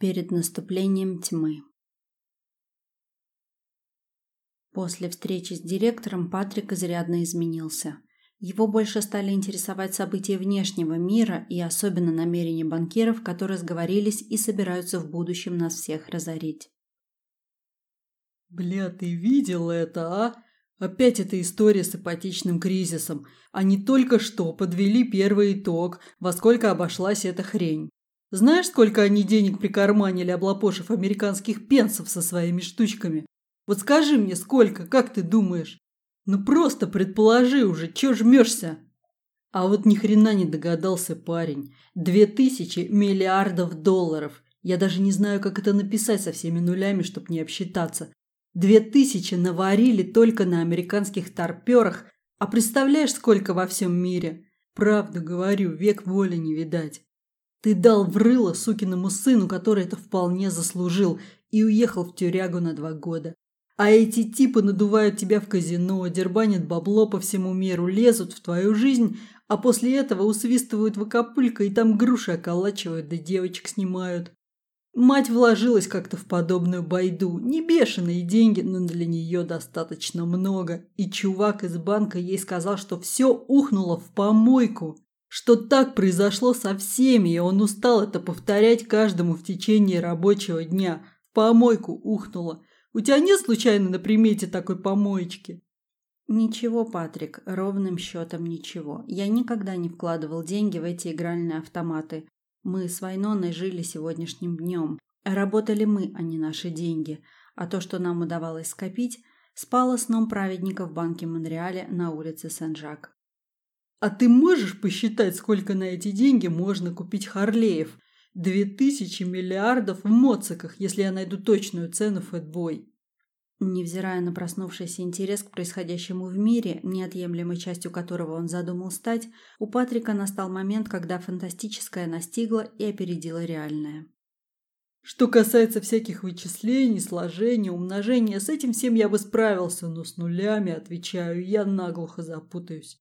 перед наступлением тьмы. После встречи с директором Патрик изрядно изменился. Его больше стали интересовать события внешнего мира и особенно намерения банкиров, которые сговорились и собираются в будущем нас всех разорить. «Бля, ты видел это, а? Опять эта история с ипотечным кризисом. Они только что подвели первый итог, во сколько обошлась эта хрень. Знаешь, сколько они денег прикарманили, облапошив американских пенсов со своими штучками? Вот скажи мне, сколько, как ты думаешь? Ну просто предположи уже, чё жмешься? А вот ни хрена не догадался парень. Две тысячи миллиардов долларов. Я даже не знаю, как это написать со всеми нулями, чтобы не обсчитаться. Две тысячи наварили только на американских торпёрах. А представляешь, сколько во всем мире? Правду говорю, век воли не видать. Ты дал в рыло сукиному сыну, который это вполне заслужил, и уехал в тюрягу на два года. А эти типы надувают тебя в казино, дербанят бабло по всему миру, лезут в твою жизнь, а после этого усвистывают в Акапулько и там груши околачивают, да девочек снимают. Мать вложилась как-то в подобную байду. Не бешеные деньги, но для нее достаточно много. И чувак из банка ей сказал, что все ухнуло в помойку что так произошло со всеми, и он устал это повторять каждому в течение рабочего дня. В помойку ухнуло. У тебя нет случайно на примете такой помоечки? Ничего, Патрик, ровным счетом ничего. Я никогда не вкладывал деньги в эти игральные автоматы. Мы с Вайноной жили сегодняшним днем. Работали мы, а не наши деньги. А то, что нам удавалось скопить, спало сном праведника в банке Монреале на улице Сен-Жак. А ты можешь посчитать, сколько на эти деньги можно купить Харлеев? Две тысячи миллиардов в моциках, если я найду точную цену Фэтбой. Невзирая на проснувшийся интерес к происходящему в мире, неотъемлемой частью которого он задумал стать, у Патрика настал момент, когда фантастическое настигло и опередило реальное. Что касается всяких вычислений, сложения, умножения, с этим всем я бы справился, но с нулями, отвечаю, я наглухо запутаюсь.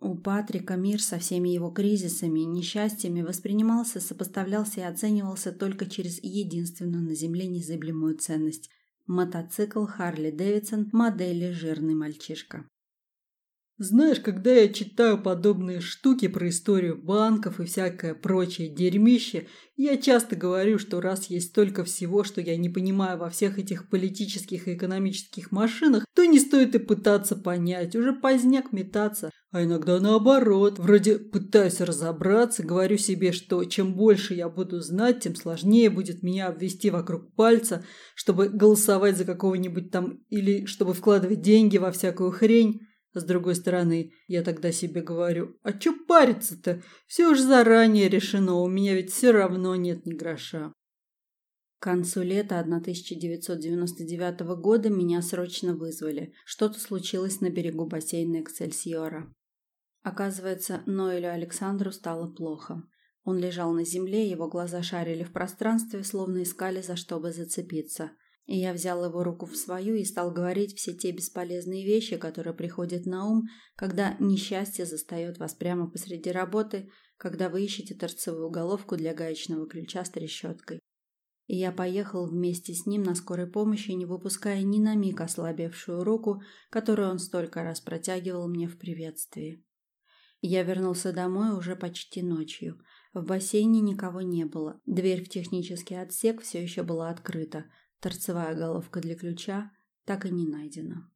У Патрика мир со всеми его кризисами и несчастьями воспринимался, сопоставлялся и оценивался только через единственную на Земле незыблемую ценность – мотоцикл Харли Дэвидсон модели «Жирный мальчишка». Знаешь, когда я читаю подобные штуки про историю банков и всякое прочее дерьмище, я часто говорю, что раз есть столько всего, что я не понимаю во всех этих политических и экономических машинах, то не стоит и пытаться понять, уже поздняк метаться. А иногда наоборот, вроде пытаюсь разобраться, говорю себе, что чем больше я буду знать, тем сложнее будет меня обвести вокруг пальца, чтобы голосовать за какого-нибудь там или чтобы вкладывать деньги во всякую хрень. С другой стороны, я тогда себе говорю, а чё париться-то? Все уж заранее решено, у меня ведь все равно нет ни гроша. К концу лета 1999 года меня срочно вызвали. Что-то случилось на берегу бассейна Эксельсиора. Оказывается, Ноэлю Александру стало плохо. Он лежал на земле, его глаза шарили в пространстве, словно искали за что бы зацепиться. И я взял его руку в свою и стал говорить все те бесполезные вещи, которые приходят на ум, когда несчастье застает вас прямо посреди работы, когда вы ищете торцевую головку для гаечного ключа с трещоткой. И я поехал вместе с ним на скорой помощи, не выпуская ни на миг ослабевшую руку, которую он столько раз протягивал мне в приветствии. Я вернулся домой уже почти ночью. В бассейне никого не было. Дверь в технический отсек все еще была открыта, Торцевая головка для ключа так и не найдена.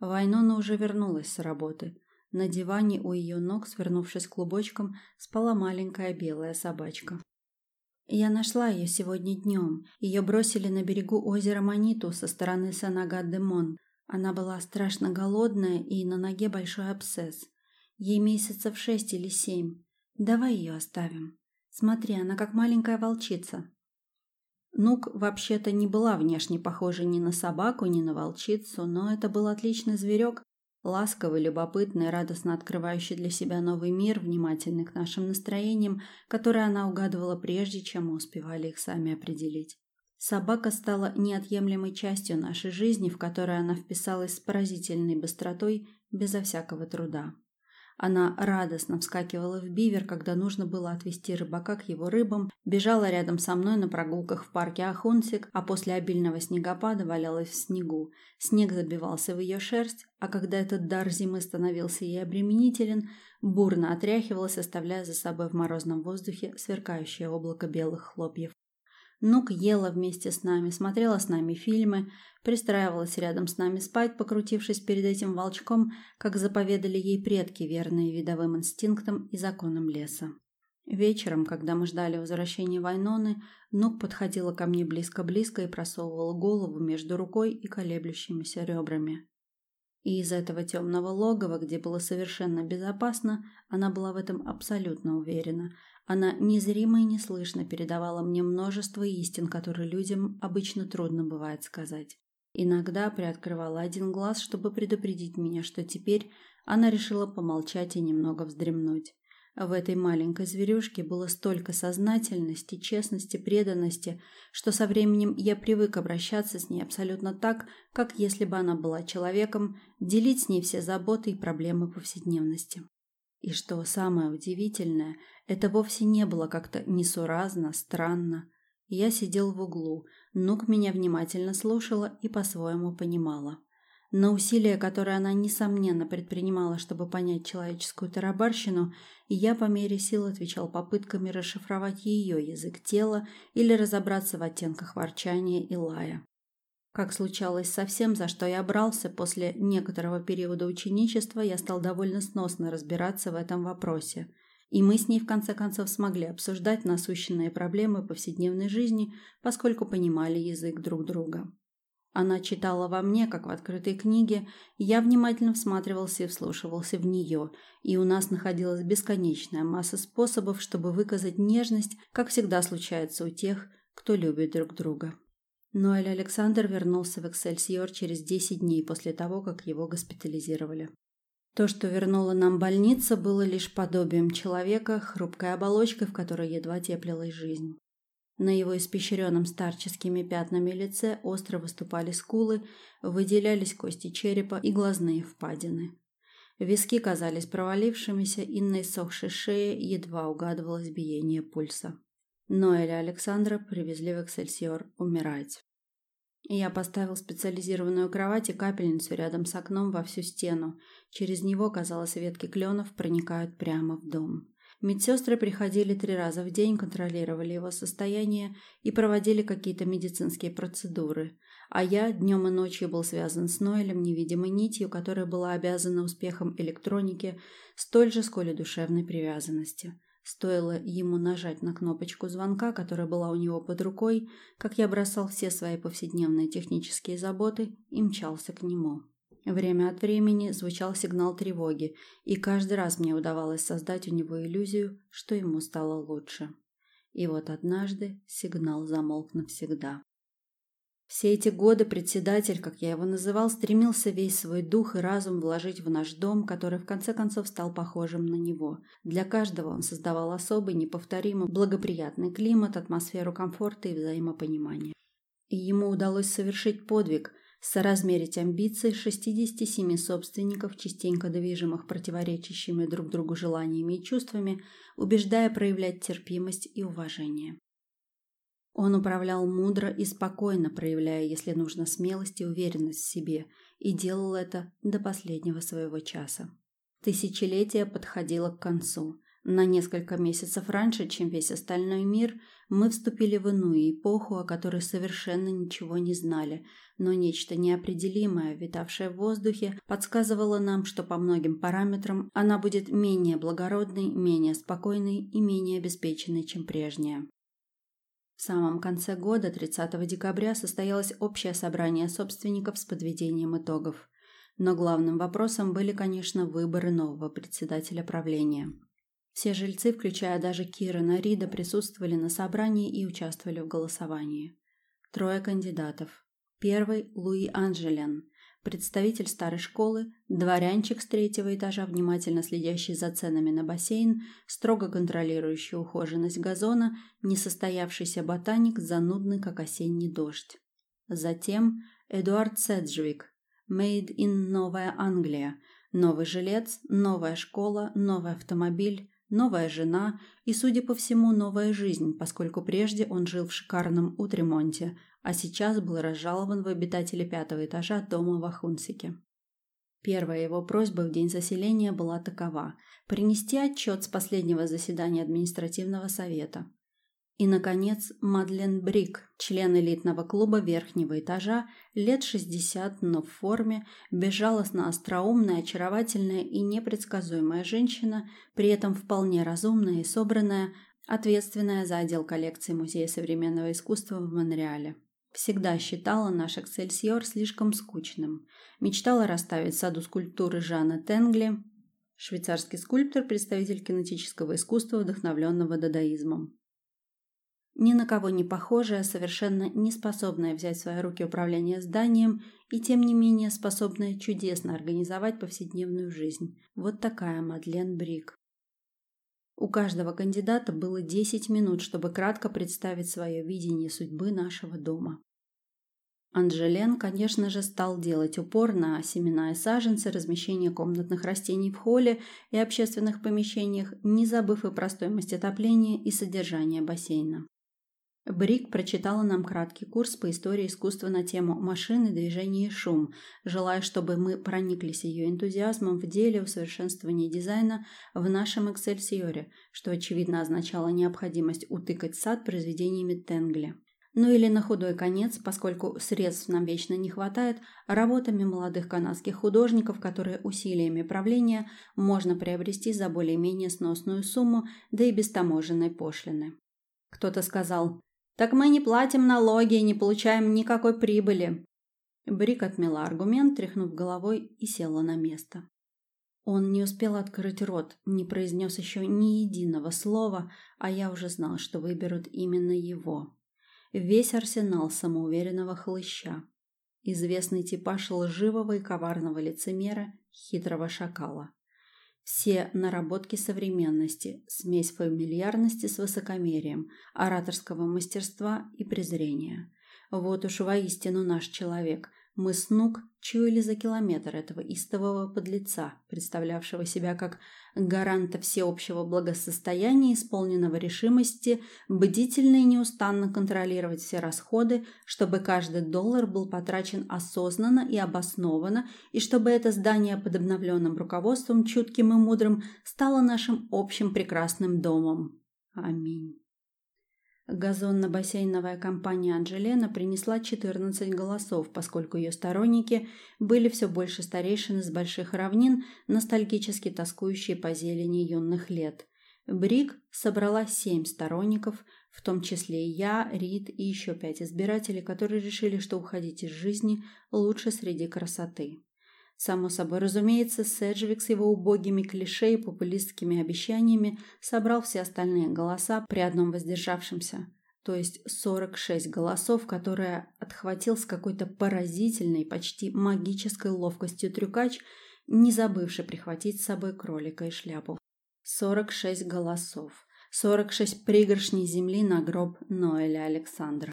Вайнона уже вернулась с работы. На диване у ее ног, свернувшись клубочком, спала маленькая белая собачка. Я нашла ее сегодня днем. Ее бросили на берегу озера Маниту со стороны Санагат-де-Мон. Она была страшно голодная и на ноге большой абсцесс. Ей месяцев шесть или семь. Давай ее оставим. Смотри, она как маленькая волчица. Нук вообще-то не была внешне похожа ни на собаку, ни на волчицу, но это был отличный зверек, ласковый, любопытный, радостно открывающий для себя новый мир, внимательный к нашим настроениям, которые она угадывала прежде, чем мы успевали их сами определить. Собака стала неотъемлемой частью нашей жизни, в которой она вписалась с поразительной быстротой, безо всякого труда. Она радостно вскакивала в бивер, когда нужно было отвезти рыбака к его рыбам, бежала рядом со мной на прогулках в парке Ахунсик, а после обильного снегопада валялась в снегу. Снег забивался в ее шерсть, а когда этот дар зимы становился ей обременителен, бурно отряхивалась, оставляя за собой в морозном воздухе сверкающее облако белых хлопьев. Нук ела вместе с нами, смотрела с нами фильмы, пристраивалась рядом с нами спать, покрутившись перед этим волчком, как заповедали ей предки, верные видовым инстинктам и законам леса. Вечером, когда мы ждали возвращения Вайноны, Нук подходила ко мне близко-близко и просовывала голову между рукой и колеблющимися ребрами. И из этого темного логова, где было совершенно безопасно, она была в этом абсолютно уверена – она незримо и неслышно передавала мне множество истин, которые людям обычно трудно бывает сказать. Иногда приоткрывала один глаз, чтобы предупредить меня, что теперь она решила помолчать и немного вздремнуть. В этой маленькой зверюшке было столько сознательности, честности, преданности, что со временем я привык обращаться с ней абсолютно так, как если бы она была человеком, делить с ней все заботы и проблемы повседневности. И что самое удивительное, это вовсе не было как-то несуразно, странно. Я сидел в углу, Нук меня внимательно слушала и по-своему понимала. На усилия, которые она, несомненно, предпринимала, чтобы понять человеческую тарабарщину, я по мере сил отвечал попытками расшифровать ее язык тела или разобраться в оттенках ворчания и лая. Как случалось со всем, за что я брался, после некоторого периода ученичества я стал довольно сносно разбираться в этом вопросе. И мы с ней в конце концов смогли обсуждать насущенные проблемы повседневной жизни, поскольку понимали язык друг друга. Она читала во мне, как в открытой книге, я внимательно всматривался и вслушивался в нее, и у нас находилась бесконечная масса способов, чтобы выказать нежность, как всегда случается у тех, кто любит друг друга. Ноэль Александр вернулся в Эксельсиор через 10 дней после того, как его госпитализировали. То, что вернула нам больница, было лишь подобием человека, хрупкой оболочкой, в которой едва теплилась жизнь. На его испещренном старческими пятнами лице остро выступали скулы, выделялись кости черепа и глазные впадины. Виски казались провалившимися, и на иссохшей шее едва угадывалось биение пульса. Ноэля Александра привезли в Эксельсиор умирать. Я поставил специализированную кровать и капельницу рядом с окном во всю стену. Через него, казалось, ветки кленов проникают прямо в дом. Медсестры приходили три раза в день, контролировали его состояние и проводили какие-то медицинские процедуры. А я днем и ночью был связан с Ноэлем невидимой нитью, которая была обязана успехом электроники столь же, сколь и душевной привязанности. Стоило ему нажать на кнопочку звонка, которая была у него под рукой, как я бросал все свои повседневные технические заботы и мчался к нему. Время от времени звучал сигнал тревоги, и каждый раз мне удавалось создать у него иллюзию, что ему стало лучше. И вот однажды сигнал замолк навсегда. Все эти годы председатель, как я его называл, стремился весь свой дух и разум вложить в наш дом, который в конце концов стал похожим на него. Для каждого он создавал особый, неповторимый, благоприятный климат, атмосферу комфорта и взаимопонимания. И ему удалось совершить подвиг – соразмерить амбиции 67 собственников, частенько движимых противоречащими друг другу желаниями и чувствами, убеждая проявлять терпимость и уважение. Он управлял мудро и спокойно, проявляя, если нужно, смелость и уверенность в себе, и делал это до последнего своего часа. Тысячелетие подходило к концу. На несколько месяцев раньше, чем весь остальной мир, мы вступили в иную эпоху, о которой совершенно ничего не знали, но нечто неопределимое, витавшее в воздухе, подсказывало нам, что по многим параметрам она будет менее благородной, менее спокойной и менее обеспеченной, чем прежняя. В самом конце года, 30 декабря, состоялось общее собрание собственников с подведением итогов. Но главным вопросом были, конечно, выборы нового председателя правления. Все жильцы, включая даже Кирана Рида, присутствовали на собрании и участвовали в голосовании. Трое кандидатов. Первый – Луи Анжелен, представитель старой школы, дворянчик с третьего этажа, внимательно следящий за ценами на бассейн, строго контролирующий ухоженность газона, несостоявшийся ботаник, занудный, как осенний дождь. Затем Эдуард Седжвик, Made in Новая Англия, Новый жилец, новая школа, новый автомобиль, новая жена и, судя по всему, новая жизнь, поскольку прежде он жил в шикарном Утремонте, а сейчас был разжалован в обитатели пятого этажа дома в Ахунсике. Первая его просьба в день заселения была такова – принести отчет с последнего заседания административного совета. И, наконец, Мадлен Брик, член элитного клуба верхнего этажа, лет 60, но в форме, безжалостно остроумная, очаровательная и непредсказуемая женщина, при этом вполне разумная и собранная, ответственная за отдел коллекции Музея современного искусства в Монреале. Всегда считала наш эксельсиор слишком скучным. Мечтала расставить саду скульптуры Жана Тенгли, швейцарский скульптор, представитель кинетического искусства, вдохновленного дадаизмом. Ни на кого не похожая, совершенно не способная взять в свои руки управление зданием и тем не менее способная чудесно организовать повседневную жизнь. Вот такая Мадлен Брик. У каждого кандидата было 10 минут, чтобы кратко представить свое видение судьбы нашего дома. Анжелен, конечно же, стал делать упор на семена и саженцы, размещение комнатных растений в холле и общественных помещениях, не забыв и про стоимость отопления и содержание бассейна. Брик прочитала нам краткий курс по истории искусства на тему «Машины, движение и шум», желая, чтобы мы прониклись ее энтузиазмом в деле усовершенствования дизайна в нашем Эксельсиоре, что очевидно означало необходимость утыкать сад произведениями Тенгли. Ну или на худой конец, поскольку средств нам вечно не хватает, работами молодых канадских художников, которые усилиями правления можно приобрести за более-менее сносную сумму, да и без таможенной пошлины. Кто-то сказал так мы не платим налоги и не получаем никакой прибыли. Брик отмела аргумент, тряхнув головой и села на место. Он не успел открыть рот, не произнес еще ни единого слова, а я уже знал, что выберут именно его. Весь арсенал самоуверенного хлыща. Известный типаж лживого и коварного лицемера, хитрого шакала. Все наработки современности, смесь фамильярности с высокомерием, ораторского мастерства и презрения. Вот уж воистину наш человек, мы с Нук чуяли за километр этого истового подлеца, представлявшего себя как гаранта всеобщего благосостояния, исполненного решимости бдительно и неустанно контролировать все расходы, чтобы каждый доллар был потрачен осознанно и обоснованно, и чтобы это здание под обновленным руководством, чутким и мудрым, стало нашим общим прекрасным домом. Аминь. Газонно-бассейновая компания Анжелена принесла 14 голосов, поскольку ее сторонники были все больше старейшин из больших равнин, ностальгически тоскующие по зелени юных лет. Брик собрала семь сторонников, в том числе и я, Рид и еще пять избирателей, которые решили, что уходить из жизни лучше среди красоты. Само собой разумеется, Седжвик с его убогими клише и популистскими обещаниями собрал все остальные голоса при одном воздержавшемся, то есть 46 голосов, которые отхватил с какой-то поразительной, почти магической ловкостью трюкач, не забывший прихватить с собой кролика и шляпу. 46 голосов. 46 пригоршней земли на гроб Ноэля Александра.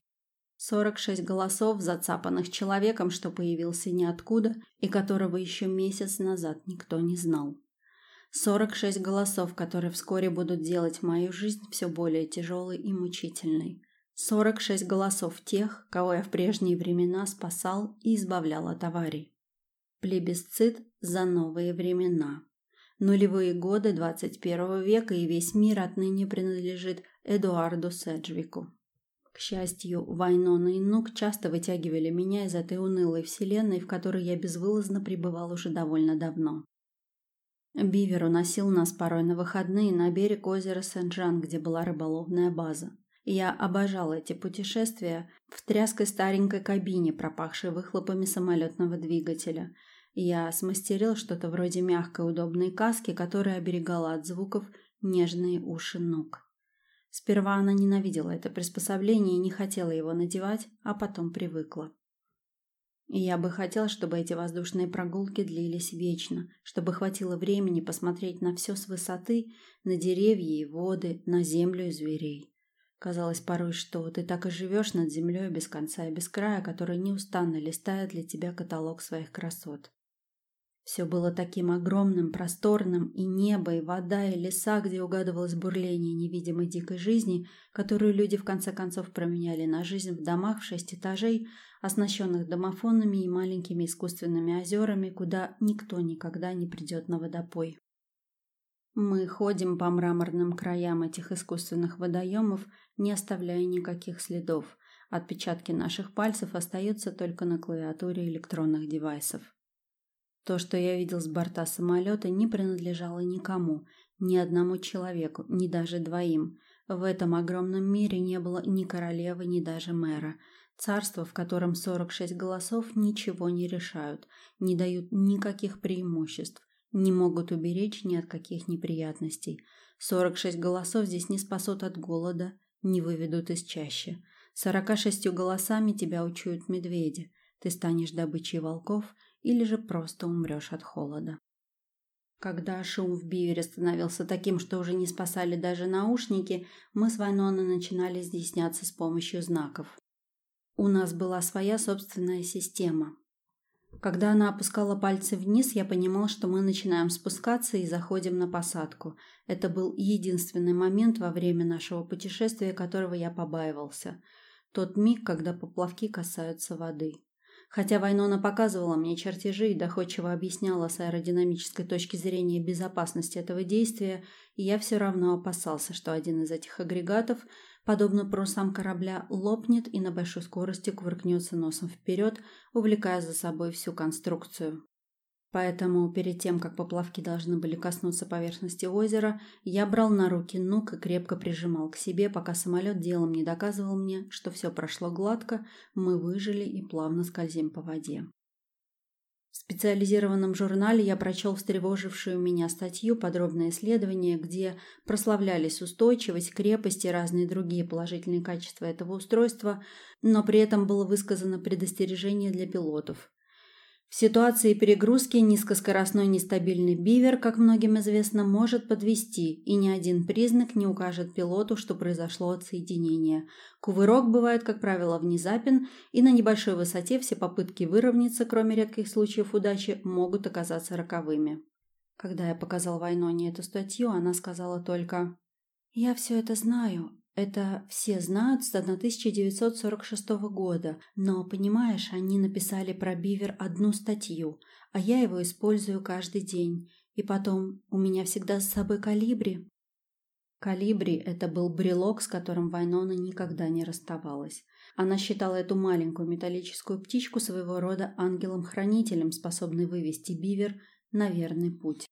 46 голосов, зацапанных человеком, что появился ниоткуда и которого еще месяц назад никто не знал. 46 голосов, которые вскоре будут делать мою жизнь все более тяжелой и мучительной. 46 голосов тех, кого я в прежние времена спасал и избавлял от аварий. Плебисцит за новые времена. Нулевые годы 21 века и весь мир отныне принадлежит Эдуарду Седжвику. К счастью, Вайнона и Нук часто вытягивали меня из этой унылой вселенной, в которой я безвылазно пребывал уже довольно давно. Бивер уносил нас порой на выходные на берег озера Сен-Жан, где была рыболовная база. Я обожал эти путешествия в тряской старенькой кабине, пропахшей выхлопами самолетного двигателя. Я смастерил что-то вроде мягкой удобной каски, которая оберегала от звуков нежные уши ног. Сперва она ненавидела это приспособление и не хотела его надевать, а потом привыкла. И я бы хотел, чтобы эти воздушные прогулки длились вечно, чтобы хватило времени посмотреть на все с высоты, на деревья и воды, на землю и зверей. Казалось порой, что ты так и живешь над землей без конца и без края, который неустанно листает для тебя каталог своих красот. Все было таким огромным, просторным, и небо, и вода, и леса, где угадывалось бурление невидимой дикой жизни, которую люди в конце концов променяли на жизнь в домах в шесть этажей, оснащенных домофонами и маленькими искусственными озерами, куда никто никогда не придет на водопой. Мы ходим по мраморным краям этих искусственных водоемов, не оставляя никаких следов. Отпечатки наших пальцев остаются только на клавиатуре электронных девайсов. То, что я видел с борта самолета, не принадлежало никому, ни одному человеку, ни даже двоим. В этом огромном мире не было ни королевы, ни даже мэра. Царство, в котором 46 голосов ничего не решают, не дают никаких преимуществ, не могут уберечь ни от каких неприятностей. 46 голосов здесь не спасут от голода, не выведут из чащи. 46 голосами тебя учуют медведи. Ты станешь добычей волков – или же просто умрешь от холода. Когда шум в бивере становился таким, что уже не спасали даже наушники, мы с Вайноной начинали изъясняться с помощью знаков. У нас была своя собственная система. Когда она опускала пальцы вниз, я понимал, что мы начинаем спускаться и заходим на посадку. Это был единственный момент во время нашего путешествия, которого я побаивался. Тот миг, когда поплавки касаются воды. Хотя Вайнона показывала мне чертежи и доходчиво объясняла с аэродинамической точки зрения безопасности этого действия, я все равно опасался, что один из этих агрегатов, подобно парусам корабля, лопнет и на большой скорости кувыркнется носом вперед, увлекая за собой всю конструкцию. Поэтому перед тем, как поплавки должны были коснуться поверхности озера, я брал на руки нук и крепко прижимал к себе, пока самолет делом не доказывал мне, что все прошло гладко, мы выжили и плавно скользим по воде. В специализированном журнале я прочел встревожившую меня статью «Подробное исследование», где прославлялись устойчивость, крепость и разные другие положительные качества этого устройства, но при этом было высказано предостережение для пилотов. В ситуации перегрузки низкоскоростной нестабильный бивер, как многим известно, может подвести, и ни один признак не укажет пилоту, что произошло отсоединение. Кувырок бывает, как правило, внезапен, и на небольшой высоте все попытки выровняться, кроме редких случаев удачи, могут оказаться роковыми. Когда я показал Вайноне эту статью, она сказала только «Я все это знаю, это все знают с 1946 года, но, понимаешь, они написали про Бивер одну статью, а я его использую каждый день. И потом, у меня всегда с собой калибри. Калибри – это был брелок, с которым Вайнона никогда не расставалась. Она считала эту маленькую металлическую птичку своего рода ангелом-хранителем, способной вывести Бивер на верный путь.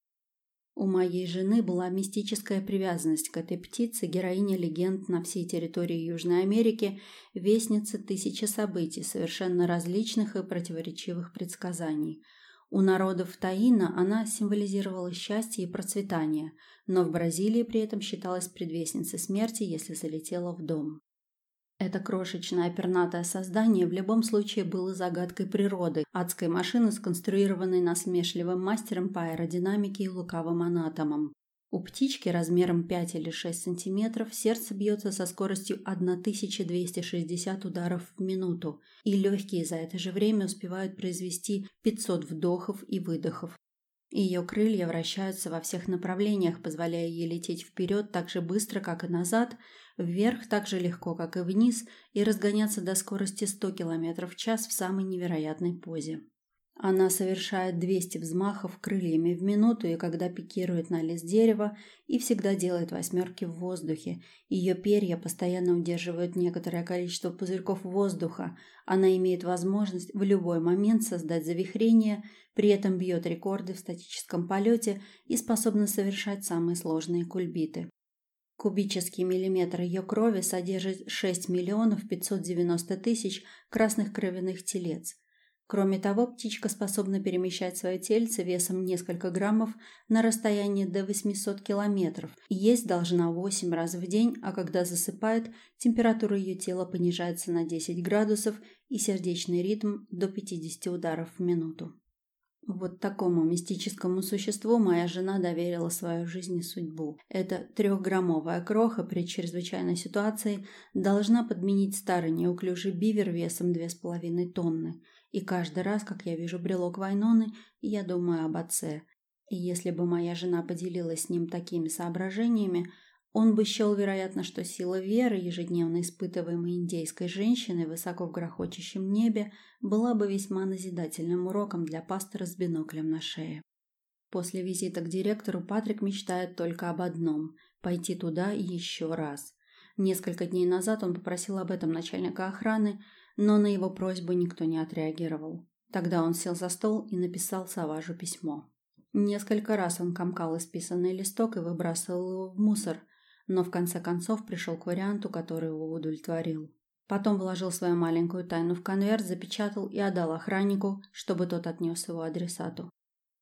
У моей жены была мистическая привязанность к этой птице, героине легенд на всей территории Южной Америки, вестница тысячи событий, совершенно различных и противоречивых предсказаний. У народов Таина она символизировала счастье и процветание, но в Бразилии при этом считалась предвестницей смерти, если залетела в дом. Это крошечное пернатое создание в любом случае было загадкой природы, адской машины, сконструированной насмешливым мастером по аэродинамике и лукавым анатомом. У птички размером 5 или 6 сантиметров сердце бьется со скоростью 1260 ударов в минуту, и легкие за это же время успевают произвести 500 вдохов и выдохов. Ее крылья вращаются во всех направлениях, позволяя ей лететь вперед так же быстро, как и назад, вверх так же легко, как и вниз, и разгоняться до скорости 100 км в час в самой невероятной позе. Она совершает 200 взмахов крыльями в минуту, и когда пикирует на лист дерева, и всегда делает восьмерки в воздухе. Ее перья постоянно удерживают некоторое количество пузырьков воздуха. Она имеет возможность в любой момент создать завихрение, при этом бьет рекорды в статическом полете и способна совершать самые сложные кульбиты. Кубический миллиметр ее крови содержит 6 миллионов 590 тысяч красных кровяных телец – Кроме того, птичка способна перемещать свое тельце весом несколько граммов на расстояние до 800 километров. Есть должна 8 раз в день, а когда засыпает, температура ее тела понижается на 10 градусов и сердечный ритм до 50 ударов в минуту. Вот такому мистическому существу моя жена доверила свою жизнь и судьбу. Эта трехграммовая кроха при чрезвычайной ситуации должна подменить старый неуклюжий бивер весом две с половиной тонны. И каждый раз, как я вижу брелок Вайноны, я думаю об отце. И если бы моя жена поделилась с ним такими соображениями, он бы счел, вероятно, что сила веры, ежедневно испытываемой индейской женщиной высоко в грохочущем небе, была бы весьма назидательным уроком для пастора с биноклем на шее. После визита к директору Патрик мечтает только об одном – пойти туда еще раз. Несколько дней назад он попросил об этом начальника охраны, но на его просьбу никто не отреагировал. Тогда он сел за стол и написал Саважу письмо. Несколько раз он комкал исписанный листок и выбрасывал его в мусор – но в конце концов пришел к варианту, который его удовлетворил. Потом вложил свою маленькую тайну в конверт, запечатал и отдал охраннику, чтобы тот отнес его адресату.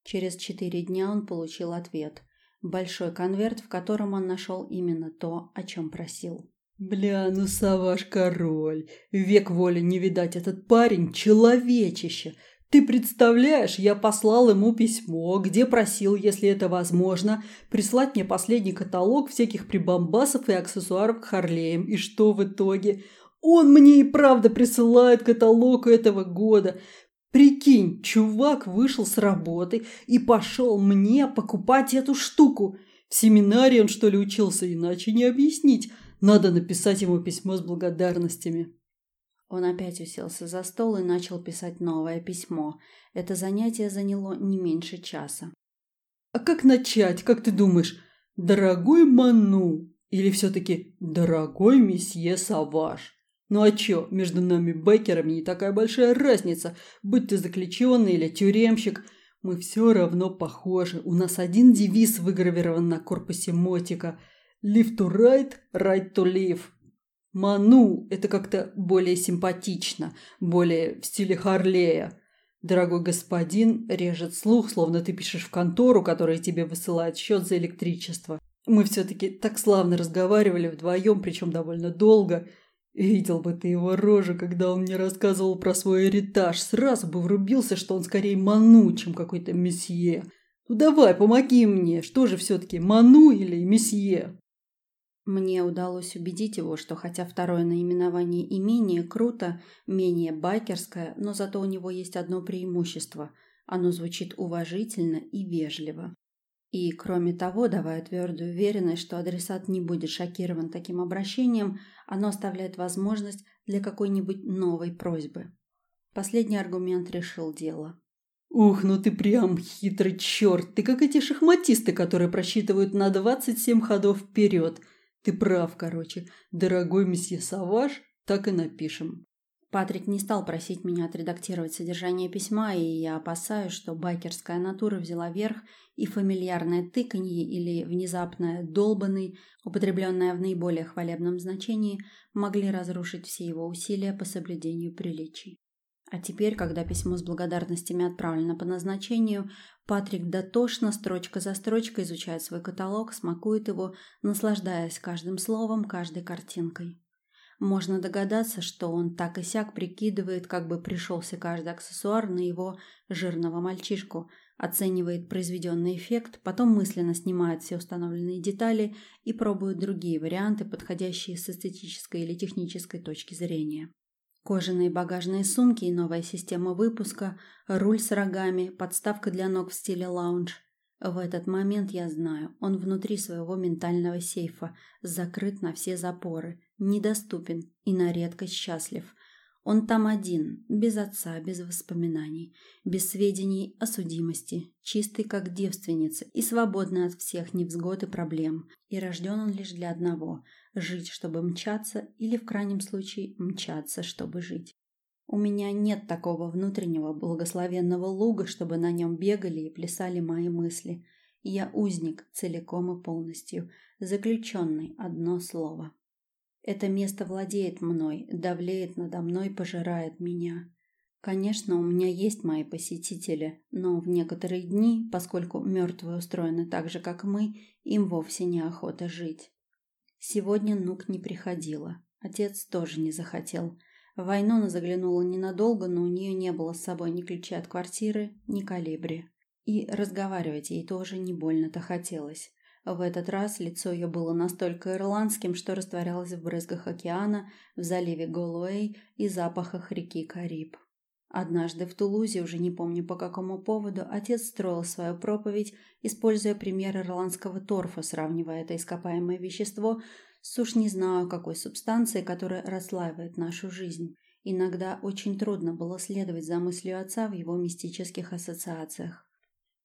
Через четыре дня он получил ответ. Большой конверт, в котором он нашел именно то, о чем просил. «Бля, ну Саваш король! Век воли не видать этот парень человечище! Ты представляешь, я послал ему письмо, где просил, если это возможно, прислать мне последний каталог всяких прибамбасов и аксессуаров к Харлеям. И что в итоге? Он мне и правда присылает каталог этого года. Прикинь, чувак вышел с работы и пошел мне покупать эту штуку. В семинаре он что ли учился, иначе не объяснить. Надо написать ему письмо с благодарностями. Он опять уселся за стол и начал писать новое письмо. Это занятие заняло не меньше часа. «А как начать, как ты думаешь? Дорогой Ману или все-таки дорогой месье Саваш?» Ну а чё, между нами бэкерами не такая большая разница, будь ты заключенный или тюремщик, мы все равно похожи. У нас один девиз выгравирован на корпусе мотика «Live to right, right to live». Ману – это как-то более симпатично, более в стиле Харлея. Дорогой господин режет слух, словно ты пишешь в контору, которая тебе высылает счет за электричество. Мы все-таки так славно разговаривали вдвоем, причем довольно долго. Видел бы ты его рожу, когда он мне рассказывал про свой эритаж. Сразу бы врубился, что он скорее Ману, чем какой-то месье. Ну давай, помоги мне, что же все-таки, Ману или месье? Мне удалось убедить его, что хотя второе наименование и менее круто, менее байкерское, но зато у него есть одно преимущество – оно звучит уважительно и вежливо. И, кроме того, давая твердую уверенность, что адресат не будет шокирован таким обращением, оно оставляет возможность для какой-нибудь новой просьбы. Последний аргумент решил дело. «Ух, ну ты прям хитрый черт! Ты как эти шахматисты, которые просчитывают на 27 ходов вперед – ты прав, короче. Дорогой месье Саваш, так и напишем. Патрик не стал просить меня отредактировать содержание письма, и я опасаюсь, что байкерская натура взяла верх, и фамильярное тыканье или внезапное долбанный, употребленное в наиболее хвалебном значении, могли разрушить все его усилия по соблюдению приличий. А теперь, когда письмо с благодарностями отправлено по назначению, Патрик дотошно, строчка за строчкой изучает свой каталог, смакует его, наслаждаясь каждым словом, каждой картинкой. Можно догадаться, что он так и сяк прикидывает, как бы пришелся каждый аксессуар на его жирного мальчишку, оценивает произведенный эффект, потом мысленно снимает все установленные детали и пробует другие варианты, подходящие с эстетической или технической точки зрения. Кожаные багажные сумки и новая система выпуска, руль с рогами, подставка для ног в стиле лаунж. В этот момент я знаю, он внутри своего ментального сейфа, закрыт на все запоры, недоступен и на редкость счастлив. Он там один, без отца, без воспоминаний, без сведений о судимости, чистый как девственница и свободный от всех невзгод и проблем. И рожден он лишь для одного – жить, чтобы мчаться, или в крайнем случае мчаться, чтобы жить. У меня нет такого внутреннего благословенного луга, чтобы на нем бегали и плясали мои мысли. Я узник целиком и полностью, заключенный одно слово. Это место владеет мной, давлеет надо мной, пожирает меня. Конечно, у меня есть мои посетители, но в некоторые дни, поскольку мертвые устроены так же, как мы, им вовсе неохота жить. Сегодня Нук не приходила. Отец тоже не захотел. В войну она заглянула ненадолго, но у нее не было с собой ни ключа от квартиры, ни калибри. И разговаривать ей тоже не больно-то хотелось. В этот раз лицо ее было настолько ирландским, что растворялось в брызгах океана, в заливе Голуэй и запахах реки Кариб. Однажды в Тулузе, уже не помню по какому поводу, отец строил свою проповедь, используя пример ирландского торфа, сравнивая это ископаемое вещество с уж не знаю какой субстанцией, которая расслаивает нашу жизнь. Иногда очень трудно было следовать за мыслью отца в его мистических ассоциациях.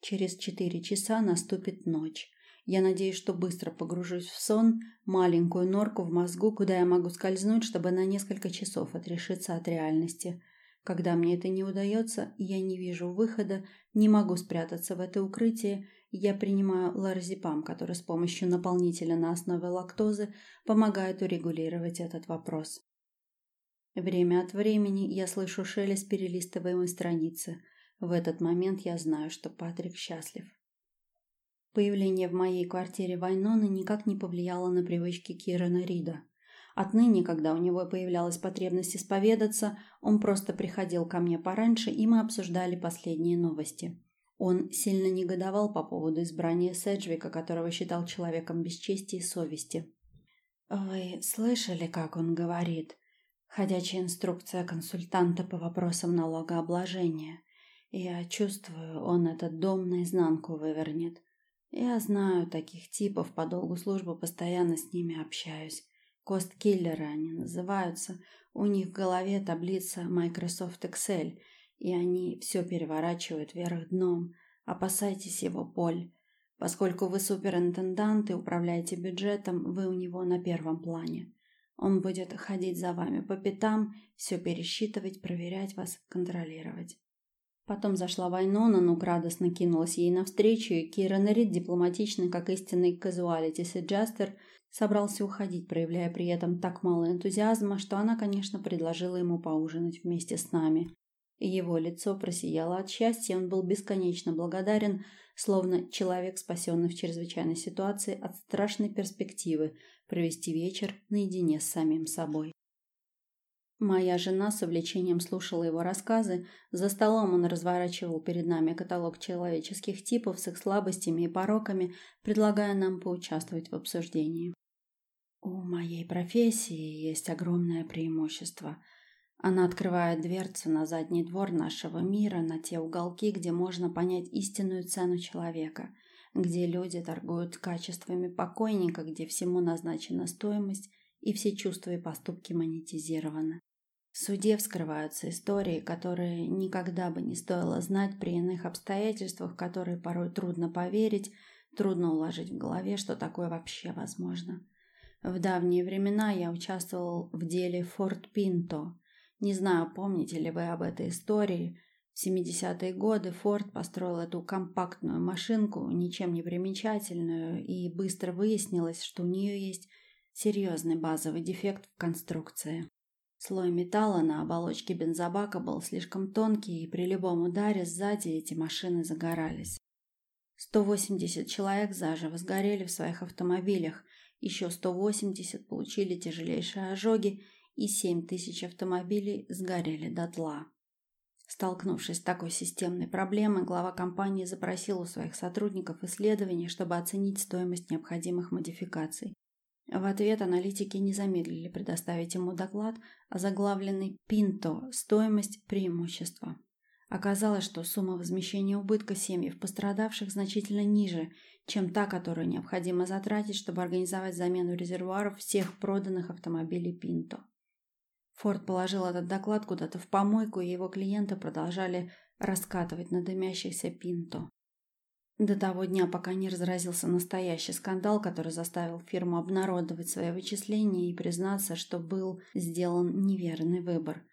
Через четыре часа наступит ночь. Я надеюсь, что быстро погружусь в сон, маленькую норку в мозгу, куда я могу скользнуть, чтобы на несколько часов отрешиться от реальности – когда мне это не удается, я не вижу выхода, не могу спрятаться в это укрытие, я принимаю ларзепам, который с помощью наполнителя на основе лактозы помогает урегулировать этот вопрос. Время от времени я слышу шелест перелистываемой страницы. В этот момент я знаю, что Патрик счастлив. Появление в моей квартире Вайноны никак не повлияло на привычки Кирана Рида. Отныне, когда у него появлялась потребность исповедаться, он просто приходил ко мне пораньше, и мы обсуждали последние новости. Он сильно негодовал по поводу избрания Седжвика, которого считал человеком без чести и совести. «Вы слышали, как он говорит? Ходячая инструкция консультанта по вопросам налогообложения. Я чувствую, он этот дом наизнанку вывернет. Я знаю таких типов, по долгу службы постоянно с ними общаюсь. Кост-киллеры они называются. У них в голове таблица Microsoft Excel, и они все переворачивают вверх дном. Опасайтесь его, Поль. Поскольку вы суперинтендант и управляете бюджетом, вы у него на первом плане. Он будет ходить за вами по пятам, все пересчитывать, проверять вас, контролировать. Потом зашла Вайнона, Нук радостно кинулась ей навстречу, и Кира Рид, дипломатичный, как истинный казуалитис и джастер, Собрался уходить, проявляя при этом так мало энтузиазма, что она, конечно, предложила ему поужинать вместе с нами. Его лицо просияло от счастья, он был бесконечно благодарен, словно человек, спасенный в чрезвычайной ситуации от страшной перспективы провести вечер наедине с самим собой. Моя жена с увлечением слушала его рассказы. За столом он разворачивал перед нами каталог человеческих типов с их слабостями и пороками, предлагая нам поучаствовать в обсуждении. У моей профессии есть огромное преимущество. Она открывает дверцу на задний двор нашего мира, на те уголки, где можно понять истинную цену человека, где люди торгуют качествами покойника, где всему назначена стоимость и все чувства и поступки монетизированы. В суде вскрываются истории, которые никогда бы не стоило знать при иных обстоятельствах, которые порой трудно поверить, трудно уложить в голове, что такое вообще возможно. В давние времена я участвовал в деле Форт Пинто. Не знаю, помните ли вы об этой истории. В 70-е годы Форд построил эту компактную машинку, ничем не примечательную, и быстро выяснилось, что у нее есть серьезный базовый дефект в конструкции. Слой металла на оболочке бензобака был слишком тонкий, и при любом ударе сзади эти машины загорались. 180 человек заживо сгорели в своих автомобилях, еще 180 получили тяжелейшие ожоги, и 7 тысяч автомобилей сгорели дотла. Столкнувшись с такой системной проблемой, глава компании запросил у своих сотрудников исследования, чтобы оценить стоимость необходимых модификаций. В ответ аналитики не замедлили предоставить ему доклад, озаглавленный «Пинто. Стоимость преимущества». Оказалось, что сумма возмещения убытка семьев пострадавших значительно ниже, чем та, которую необходимо затратить, чтобы организовать замену резервуаров всех проданных автомобилей «Пинто». Форд положил этот доклад куда-то в помойку, и его клиенты продолжали раскатывать на дымящихся «Пинто». До того дня, пока не разразился настоящий скандал, который заставил фирму обнародовать свои вычисления и признаться, что был сделан неверный выбор.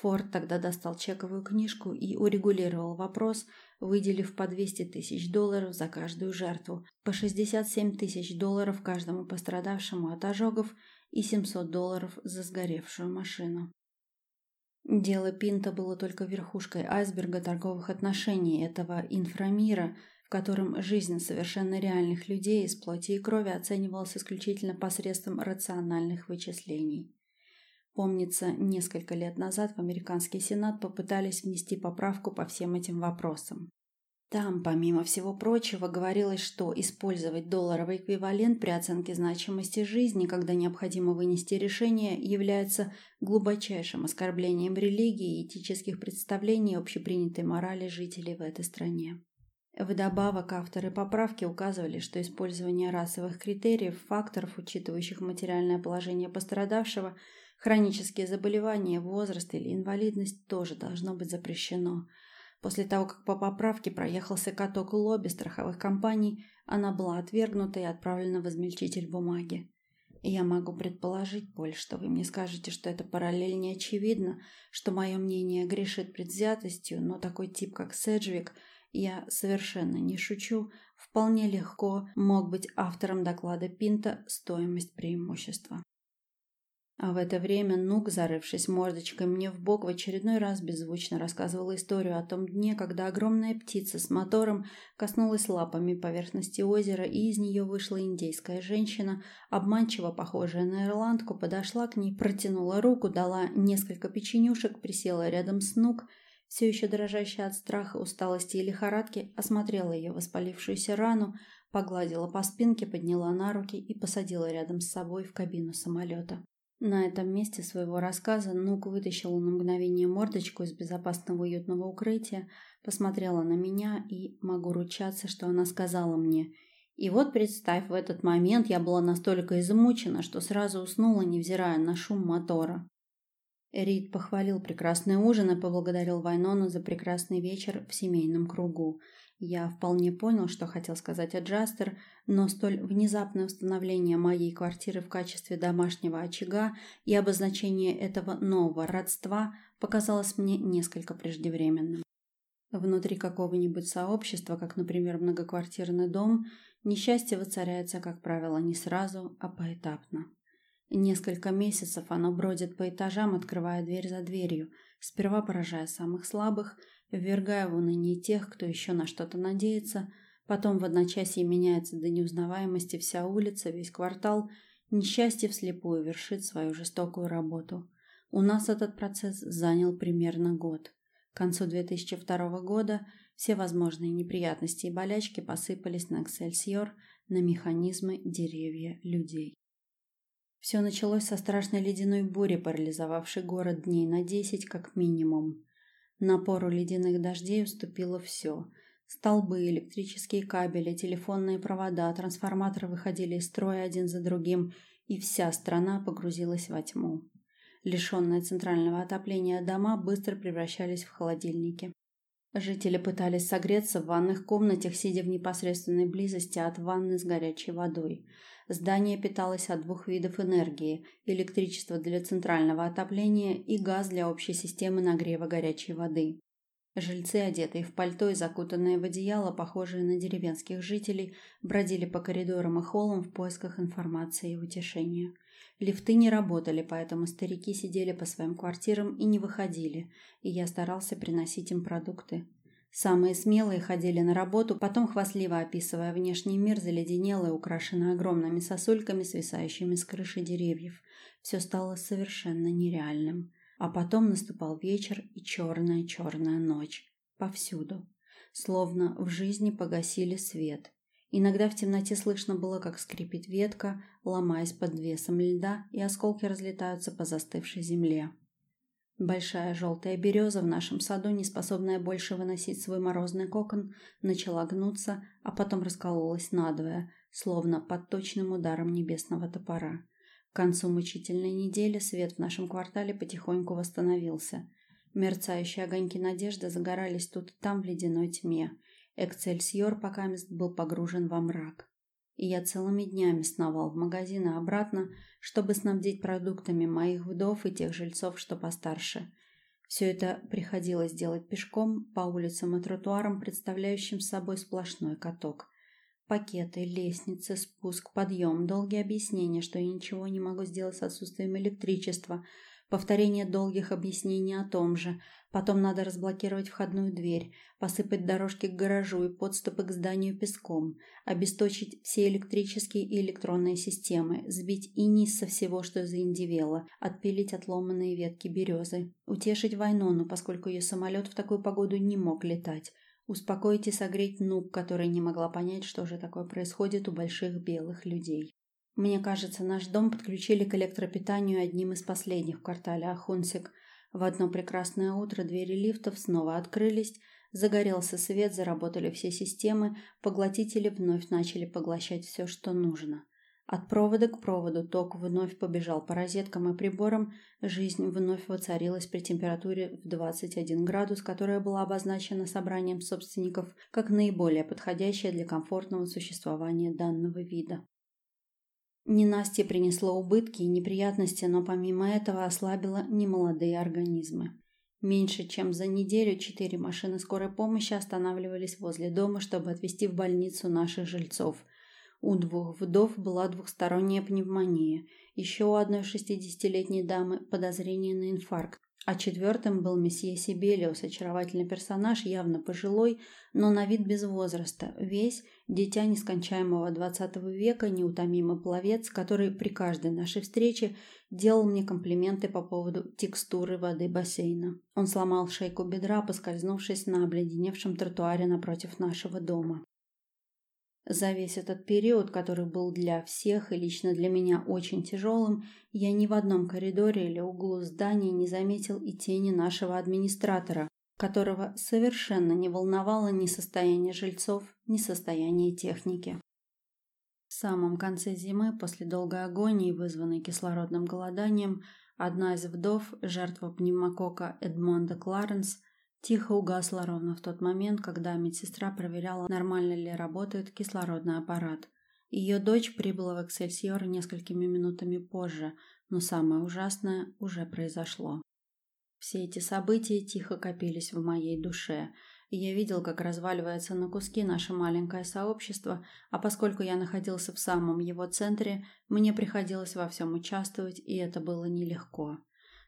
Форд тогда достал чековую книжку и урегулировал вопрос, выделив по 200 тысяч долларов за каждую жертву, по 67 тысяч долларов каждому пострадавшему от ожогов и 700 долларов за сгоревшую машину. Дело Пинта было только верхушкой айсберга торговых отношений этого инфрамира – в котором жизнь совершенно реальных людей из плоти и крови оценивалась исключительно посредством рациональных вычислений. Помнится, несколько лет назад в американский сенат попытались внести поправку по всем этим вопросам. Там, помимо всего прочего, говорилось, что использовать долларовый эквивалент при оценке значимости жизни, когда необходимо вынести решение, является глубочайшим оскорблением религии и этических представлений общепринятой морали жителей в этой стране. Вдобавок, авторы поправки указывали, что использование расовых критериев, факторов, учитывающих материальное положение пострадавшего, хронические заболевания, возраст или инвалидность, тоже должно быть запрещено – После того, как по поправке проехался каток лобби страховых компаний, она была отвергнута и отправлена в измельчитель бумаги. Я могу предположить, Поль, что вы мне скажете, что это параллель не очевидна, что мое мнение грешит предвзятостью, но такой тип, как Седжвик, я совершенно не шучу, вполне легко мог быть автором доклада Пинта «Стоимость преимущества». А в это время Нук, зарывшись мордочкой мне в бок, в очередной раз беззвучно рассказывала историю о том дне, когда огромная птица с мотором коснулась лапами поверхности озера, и из нее вышла индейская женщина, обманчиво похожая на ирландку, подошла к ней, протянула руку, дала несколько печенюшек, присела рядом с Нук, все еще дрожащая от страха, усталости и лихорадки, осмотрела ее воспалившуюся рану, погладила по спинке, подняла на руки и посадила рядом с собой в кабину самолета. На этом месте своего рассказа Нук вытащила на мгновение мордочку из безопасного уютного укрытия, посмотрела на меня и могу ручаться, что она сказала мне. И вот, представь, в этот момент я была настолько измучена, что сразу уснула, невзирая на шум мотора. Рид похвалил прекрасный ужин и поблагодарил Вайнону за прекрасный вечер в семейном кругу. Я вполне понял, что хотел сказать Аджастер, но столь внезапное установление моей квартиры в качестве домашнего очага и обозначение этого нового родства показалось мне несколько преждевременным. Внутри какого-нибудь сообщества, как, например, многоквартирный дом, несчастье воцаряется, как правило, не сразу, а поэтапно. Несколько месяцев оно бродит по этажам, открывая дверь за дверью, сперва поражая самых слабых – ввергая в уныние тех, кто еще на что-то надеется, потом в одночасье меняется до неузнаваемости вся улица, весь квартал, несчастье вслепую вершит свою жестокую работу. У нас этот процесс занял примерно год. К концу 2002 года все возможные неприятности и болячки посыпались на Эксельсиор, на механизмы, деревья, людей. Все началось со страшной ледяной бури, парализовавшей город дней на десять как минимум. Напору ледяных дождей уступило все. Столбы, электрические кабели, телефонные провода, трансформаторы выходили из строя один за другим, и вся страна погрузилась во тьму. Лишенные центрального отопления дома быстро превращались в холодильники. Жители пытались согреться в ванных комнатах, сидя в непосредственной близости от ванны с горячей водой. Здание питалось от двух видов энергии – электричество для центрального отопления и газ для общей системы нагрева горячей воды. Жильцы, одетые в пальто и закутанные в одеяло, похожие на деревенских жителей, бродили по коридорам и холлам в поисках информации и утешения. Лифты не работали, поэтому старики сидели по своим квартирам и не выходили, и я старался приносить им продукты. Самые смелые ходили на работу, потом, хвастливо описывая внешний мир, заледенелый, украшенный огромными сосульками, свисающими с крыши деревьев. Все стало совершенно нереальным. А потом наступал вечер и черная-черная ночь. Повсюду. Словно в жизни погасили свет. Иногда в темноте слышно было, как скрипит ветка, ломаясь под весом льда, и осколки разлетаются по застывшей земле. Большая желтая береза в нашем саду, не способная больше выносить свой морозный кокон, начала гнуться, а потом раскололась надвое, словно под точным ударом небесного топора. К концу мучительной недели свет в нашем квартале потихоньку восстановился. Мерцающие огоньки надежды загорались тут и там в ледяной тьме. Эксельсиор пока был погружен во мрак и я целыми днями сновал в магазин и обратно, чтобы снабдить продуктами моих вдов и тех жильцов, что постарше. Все это приходилось делать пешком по улицам и тротуарам, представляющим собой сплошной каток. Пакеты, лестницы, спуск, подъем, долгие объяснения, что я ничего не могу сделать с отсутствием электричества. Повторение долгих объяснений о том же. Потом надо разблокировать входную дверь, посыпать дорожки к гаражу и подступы к зданию песком, обесточить все электрические и электронные системы, сбить иней со всего, что заиндивело, отпилить отломанные ветки березы, утешить Вайнону, поскольку ее самолет в такую погоду не мог летать, успокоить и согреть Нуб, которая не могла понять, что же такое происходит у больших белых людей. Мне кажется, наш дом подключили к электропитанию одним из последних в квартале Ахунсик. В одно прекрасное утро двери лифтов снова открылись, загорелся свет, заработали все системы, поглотители вновь начали поглощать все, что нужно. От провода к проводу ток вновь побежал по розеткам и приборам, жизнь вновь воцарилась при температуре в 21 градус, которая была обозначена собранием собственников как наиболее подходящая для комфортного существования данного вида. Ненастье принесло убытки и неприятности, но помимо этого ослабило немолодые организмы. Меньше чем за неделю четыре машины скорой помощи останавливались возле дома, чтобы отвезти в больницу наших жильцов. У двух вдов была двухсторонняя пневмония, еще у одной шестидесятилетней дамы подозрение на инфаркт, а четвертым был месье Сибелиус, очаровательный персонаж, явно пожилой, но на вид без возраста, весь дитя нескончаемого двадцатого века, неутомимый пловец, который при каждой нашей встрече делал мне комплименты по поводу текстуры воды бассейна. Он сломал шейку бедра, поскользнувшись на обледеневшем тротуаре напротив нашего дома. За весь этот период, который был для всех и лично для меня очень тяжелым, я ни в одном коридоре или углу здания не заметил и тени нашего администратора, которого совершенно не волновало ни состояние жильцов, ни состояние техники. В самом конце зимы, после долгой агонии, вызванной кислородным голоданием, одна из вдов, жертва пневмокока Эдмонда Кларенс, Тихо угасла ровно в тот момент, когда медсестра проверяла, нормально ли работает кислородный аппарат. Ее дочь прибыла в Эксельсиор несколькими минутами позже, но самое ужасное уже произошло. Все эти события тихо копились в моей душе, и я видел, как разваливается на куски наше маленькое сообщество, а поскольку я находился в самом его центре, мне приходилось во всем участвовать, и это было нелегко.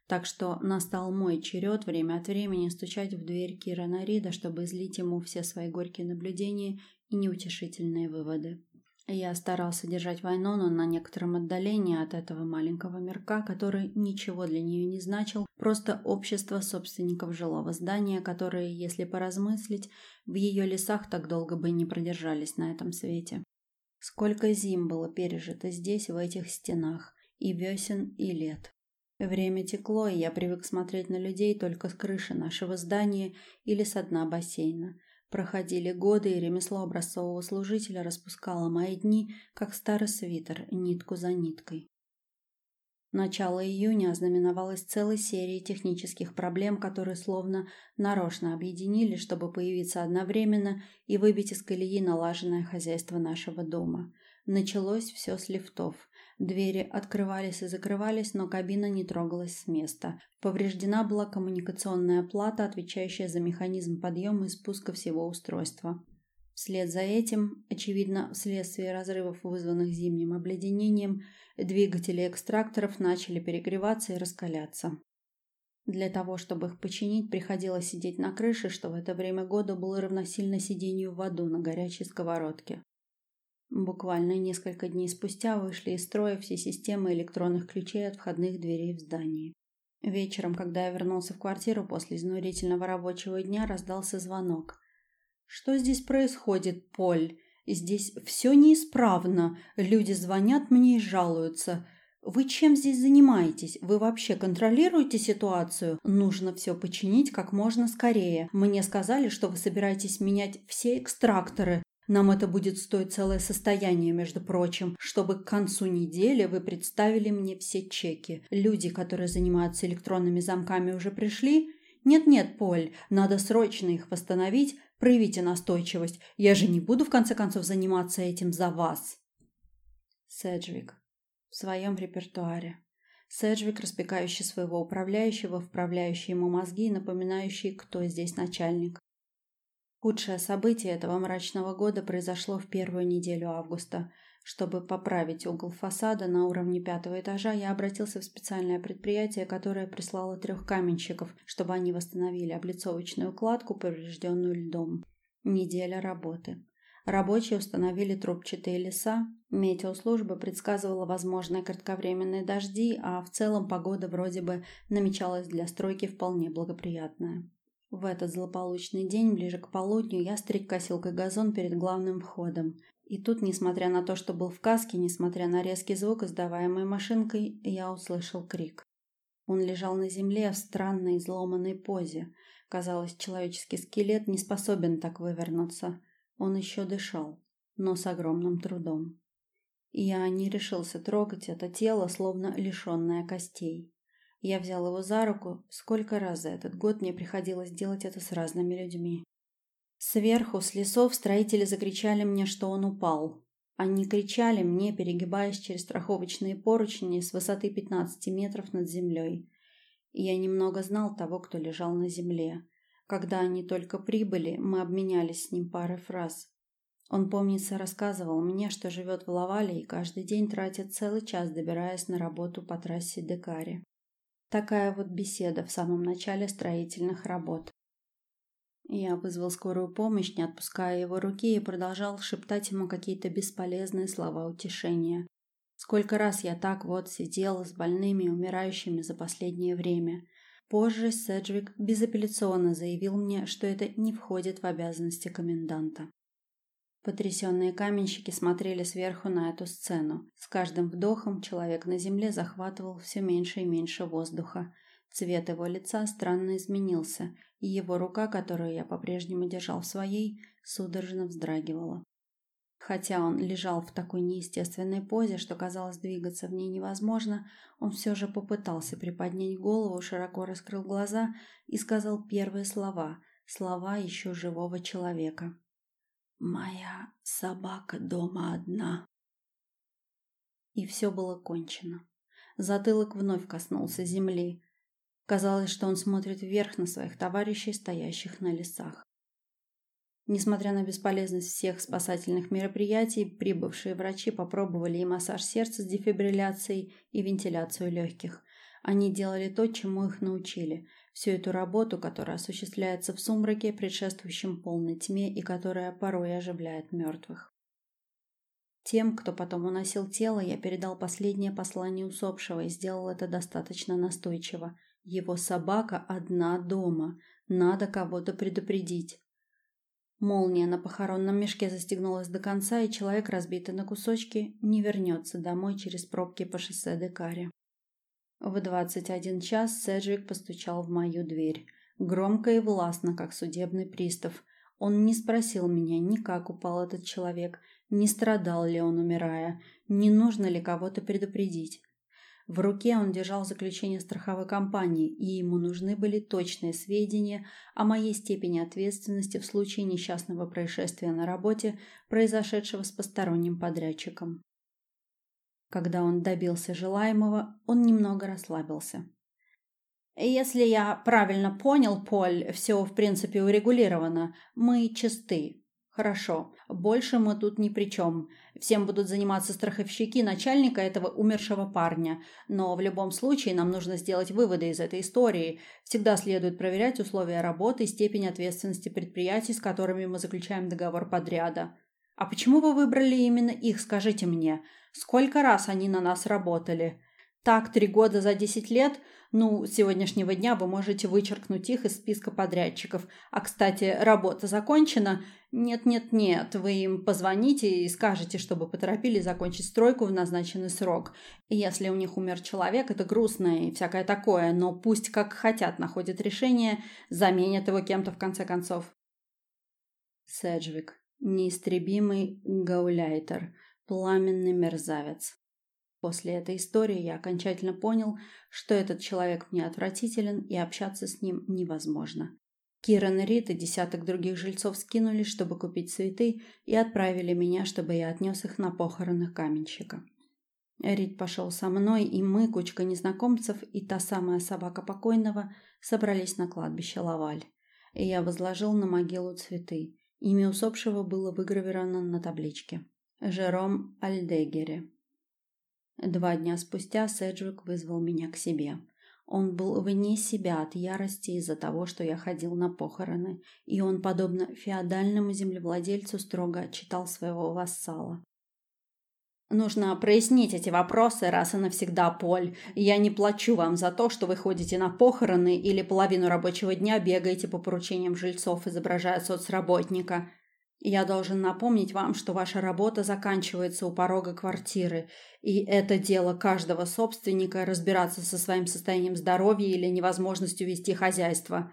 Так что настал мой черед время от времени стучать в дверь Кира Нарида, чтобы излить ему все свои горькие наблюдения и неутешительные выводы. Я старался держать Вайнону на некотором отдалении от этого маленького мирка, который ничего для нее не значил, просто общество собственников жилого здания, которые, если поразмыслить, в ее лесах так долго бы не продержались на этом свете. Сколько зим было пережито здесь, в этих стенах, и весен, и лет. Время текло, и я привык смотреть на людей только с крыши нашего здания или с дна бассейна. Проходили годы, и ремесло образцового служителя распускало мои дни, как старый свитер, нитку за ниткой. Начало июня ознаменовалось целой серией технических проблем, которые словно нарочно объединили, чтобы появиться одновременно и выбить из колеи налаженное хозяйство нашего дома. Началось все с лифтов. Двери открывались и закрывались, но кабина не трогалась с места. Повреждена была коммуникационная плата, отвечающая за механизм подъема и спуска всего устройства. Вслед за этим, очевидно, вследствие разрывов, вызванных зимним обледенением, двигатели экстракторов начали перегреваться и раскаляться. Для того, чтобы их починить, приходилось сидеть на крыше, что в это время года было равносильно сидению в аду на горячей сковородке. Буквально несколько дней спустя вышли из строя все системы электронных ключей от входных дверей в здании. Вечером, когда я вернулся в квартиру после изнурительного рабочего дня, раздался звонок. «Что здесь происходит, Поль? Здесь все неисправно. Люди звонят мне и жалуются. Вы чем здесь занимаетесь? Вы вообще контролируете ситуацию? Нужно все починить как можно скорее. Мне сказали, что вы собираетесь менять все экстракторы. Нам это будет стоить целое состояние, между прочим, чтобы к концу недели вы представили мне все чеки. Люди, которые занимаются электронными замками, уже пришли? Нет-нет, Поль, надо срочно их восстановить. Проявите настойчивость. Я же не буду в конце концов заниматься этим за вас. Седжвик. В своем репертуаре. Седжвик, распекающий своего управляющего, вправляющий ему мозги и напоминающий, кто здесь начальник. Худшее событие этого мрачного года произошло в первую неделю августа. Чтобы поправить угол фасада на уровне пятого этажа, я обратился в специальное предприятие, которое прислало трех каменщиков, чтобы они восстановили облицовочную кладку, поврежденную льдом. Неделя работы. Рабочие установили трубчатые леса, метеослужба предсказывала возможные кратковременные дожди, а в целом погода вроде бы намечалась для стройки вполне благоприятная. В этот злополучный день, ближе к полудню, я стриг косилкой газон перед главным входом. И тут, несмотря на то, что был в каске, несмотря на резкий звук, издаваемый машинкой, я услышал крик. Он лежал на земле в странной изломанной позе. Казалось, человеческий скелет не способен так вывернуться. Он еще дышал, но с огромным трудом. Я не решился трогать это тело, словно лишенное костей. Я взял его за руку. Сколько раз за этот год мне приходилось делать это с разными людьми. Сверху, с лесов, строители закричали мне, что он упал. Они кричали мне, перегибаясь через страховочные поручни с высоты 15 метров над землей. Я немного знал того, кто лежал на земле. Когда они только прибыли, мы обменялись с ним парой фраз. Он, помнится, рассказывал мне, что живет в Лавале и каждый день тратит целый час, добираясь на работу по трассе Декари. Такая вот беседа в самом начале строительных работ. Я вызвал скорую помощь, не отпуская его руки, и продолжал шептать ему какие-то бесполезные слова утешения. Сколько раз я так вот сидел с больными и умирающими за последнее время. Позже Седжвик безапелляционно заявил мне, что это не входит в обязанности коменданта. Потрясенные каменщики смотрели сверху на эту сцену. С каждым вдохом человек на земле захватывал все меньше и меньше воздуха. Цвет его лица странно изменился, и его рука, которую я по-прежнему держал в своей, судорожно вздрагивала. Хотя он лежал в такой неестественной позе, что казалось двигаться в ней невозможно, он все же попытался приподнять голову, широко раскрыл глаза и сказал первые слова, слова еще живого человека. «Моя собака дома одна». И все было кончено. Затылок вновь коснулся земли. Казалось, что он смотрит вверх на своих товарищей, стоящих на лесах. Несмотря на бесполезность всех спасательных мероприятий, прибывшие врачи попробовали и массаж сердца с дефибрилляцией, и вентиляцию легких. Они делали то, чему их научили. Всю эту работу, которая осуществляется в сумраке, предшествующем полной тьме и которая порой оживляет мертвых. Тем, кто потом уносил тело, я передал последнее послание усопшего и сделал это достаточно настойчиво. Его собака одна дома. Надо кого-то предупредить. Молния на похоронном мешке застегнулась до конца, и человек, разбитый на кусочки, не вернется домой через пробки по шоссе Декаре. В двадцать один час Седжвик постучал в мою дверь. Громко и властно, как судебный пристав. Он не спросил меня ни как упал этот человек, не страдал ли он, умирая, не нужно ли кого-то предупредить. В руке он держал заключение страховой компании, и ему нужны были точные сведения о моей степени ответственности в случае несчастного происшествия на работе, произошедшего с посторонним подрядчиком. Когда он добился желаемого, он немного расслабился. «Если я правильно понял, Поль, все в принципе урегулировано. Мы чисты. Хорошо. Больше мы тут ни при чем. Всем будут заниматься страховщики начальника этого умершего парня. Но в любом случае нам нужно сделать выводы из этой истории. Всегда следует проверять условия работы и степень ответственности предприятий, с которыми мы заключаем договор подряда. А почему вы выбрали именно их, скажите мне? Сколько раз они на нас работали? Так, три года за десять лет? Ну, с сегодняшнего дня вы можете вычеркнуть их из списка подрядчиков. А, кстати, работа закончена? Нет-нет-нет, вы им позвоните и скажете, чтобы поторопили закончить стройку в назначенный срок. Если у них умер человек, это грустно и всякое такое, но пусть как хотят находят решение, заменят его кем-то в конце концов. Седжвик. Неистребимый гауляйтер, пламенный мерзавец. После этой истории я окончательно понял, что этот человек мне отвратителен и общаться с ним невозможно. Киран Рид и десяток других жильцов скинулись, чтобы купить цветы, и отправили меня, чтобы я отнес их на похороны каменщика. Рид пошел со мной, и мы, кучка незнакомцев и та самая собака покойного, собрались на кладбище Лаваль. И я возложил на могилу цветы. Имя усопшего было выгравировано на табличке. Жером Альдегере. Два дня спустя Седжвик вызвал меня к себе. Он был вне себя от ярости из-за того, что я ходил на похороны, и он, подобно феодальному землевладельцу, строго отчитал своего вассала. «Нужно прояснить эти вопросы раз и навсегда, Поль. Я не плачу вам за то, что вы ходите на похороны или половину рабочего дня бегаете по поручениям жильцов, изображая соцработника. Я должен напомнить вам, что ваша работа заканчивается у порога квартиры, и это дело каждого собственника разбираться со своим состоянием здоровья или невозможностью вести хозяйство.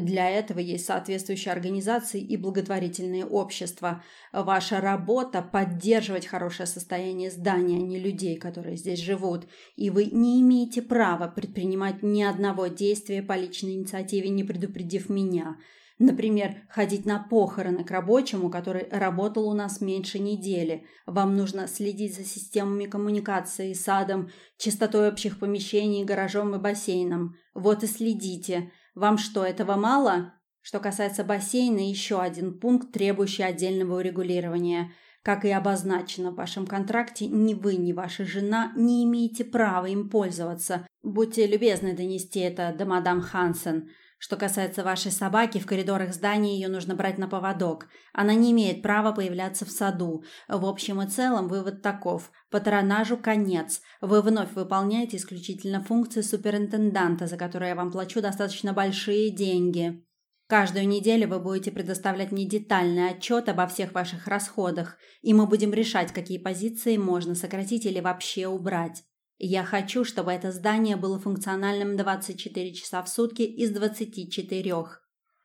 Для этого есть соответствующие организации и благотворительные общества. Ваша работа – поддерживать хорошее состояние здания, а не людей, которые здесь живут. И вы не имеете права предпринимать ни одного действия по личной инициативе, не предупредив меня – Например, ходить на похороны к рабочему, который работал у нас меньше недели. Вам нужно следить за системами коммуникации, садом, чистотой общих помещений, гаражом и бассейном. Вот и следите. Вам что, этого мало? Что касается бассейна, еще один пункт, требующий отдельного урегулирования. Как и обозначено в вашем контракте, ни вы, ни ваша жена не имеете права им пользоваться. Будьте любезны донести это до мадам Хансен. Что касается вашей собаки, в коридорах здания ее нужно брать на поводок. Она не имеет права появляться в саду. В общем и целом вывод таков. Патронажу конец. Вы вновь выполняете исключительно функции суперинтенданта, за которые я вам плачу достаточно большие деньги. Каждую неделю вы будете предоставлять мне детальный отчет обо всех ваших расходах, и мы будем решать, какие позиции можно сократить или вообще убрать. Я хочу, чтобы это здание было функциональным 24 часа в сутки из 24.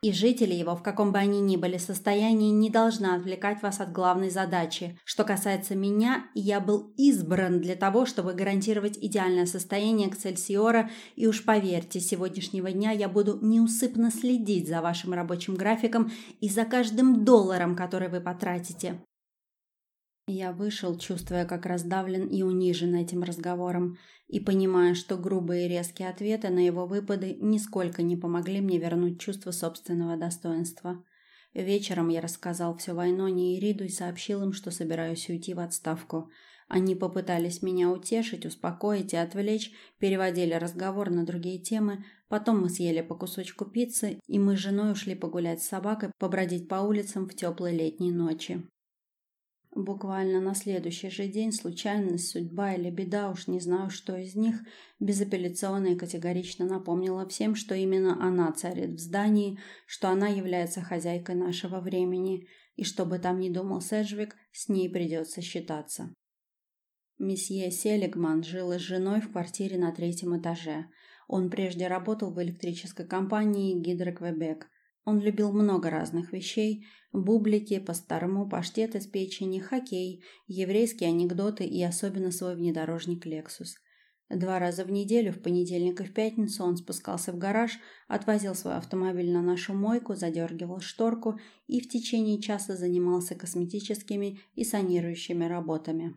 И жители его, в каком бы они ни были состоянии, не должны отвлекать вас от главной задачи. Что касается меня, я был избран для того, чтобы гарантировать идеальное состояние Эксельсиора, и уж поверьте, с сегодняшнего дня я буду неусыпно следить за вашим рабочим графиком и за каждым долларом, который вы потратите. Я вышел, чувствуя, как раздавлен и унижен этим разговором, и понимая, что грубые и резкие ответы на его выпады нисколько не помогли мне вернуть чувство собственного достоинства. Вечером я рассказал все Вайноне и Риду и сообщил им, что собираюсь уйти в отставку. Они попытались меня утешить, успокоить и отвлечь, переводили разговор на другие темы, потом мы съели по кусочку пиццы, и мы с женой ушли погулять с собакой, побродить по улицам в теплой летней ночи. Буквально на следующий же день случайность, судьба или беда, уж не знаю, что из них, безапелляционно и категорично напомнила всем, что именно она царит в здании, что она является хозяйкой нашего времени, и что бы там ни думал Седжвик, с ней придется считаться. Месье Селигман жил с женой в квартире на третьем этаже. Он прежде работал в электрической компании «Гидроквебек», он любил много разных вещей – бублики, по-старому, паштет из печени, хоккей, еврейские анекдоты и особенно свой внедорожник «Лексус». Два раза в неделю, в понедельник и в пятницу, он спускался в гараж, отвозил свой автомобиль на нашу мойку, задергивал шторку и в течение часа занимался косметическими и санирующими работами.